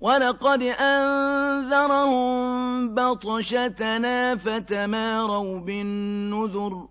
وَلَقَدْ أَنذَرَهُم بَطْشَتَنَا فَتَمَارَوْا بِالنُّذُرِ